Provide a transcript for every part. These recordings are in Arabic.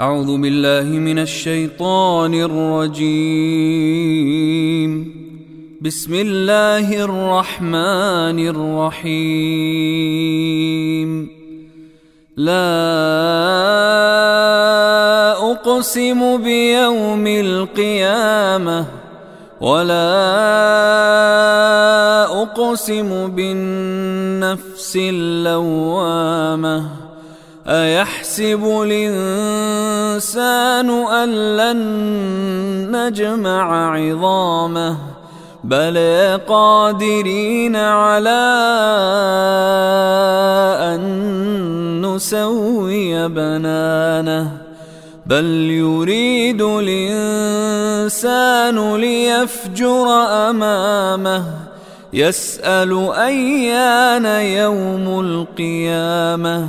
أعوذ بالله من الشيطان الرجيم. بسم الله الرحمن الرحيم. لا أقسم بيوم القيامة ولا أقسم بالنفس اللوامة. أيحسب الإنسان أن لن نجمع عظامه بل قادرين على أن نسوي بنانه بل يريد الإنسان ليفجر أمامه يسأل أيان يوم القيامة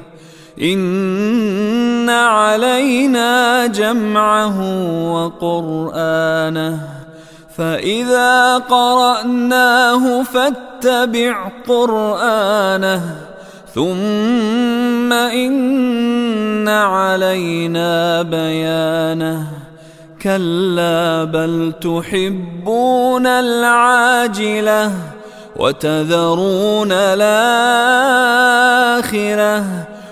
إن علينا جمعه وقرآنه فإذا قرأناه فاتبع قرآنه ثم إن علينا بيانه كلا بل تحبون العاجلة وتذرون الآخرة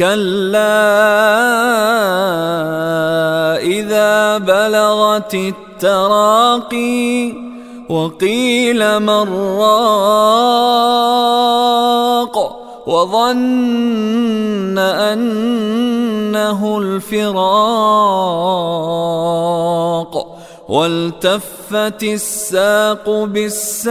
كلا إذا بلغت التراقي وقيل من راق وظن أنه الفراق والتفت الساق بالساق